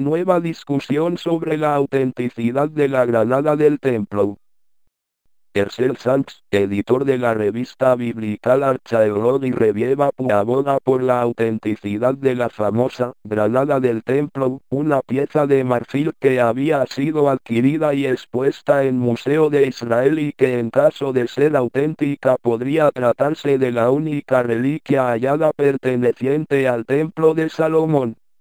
Nueva discusión sobre la autenticidad de la granada del templo. Ersel Sanks, editor de la revista biblical Archaeology Revieva, aboga por la autenticidad de la famosa granada del templo, una pieza de marfil que había sido adquirida y expuesta en Museo de Israel y que en caso de ser auténtica podría tratarse de la única reliquia hallada perteneciente al templo de Salomón.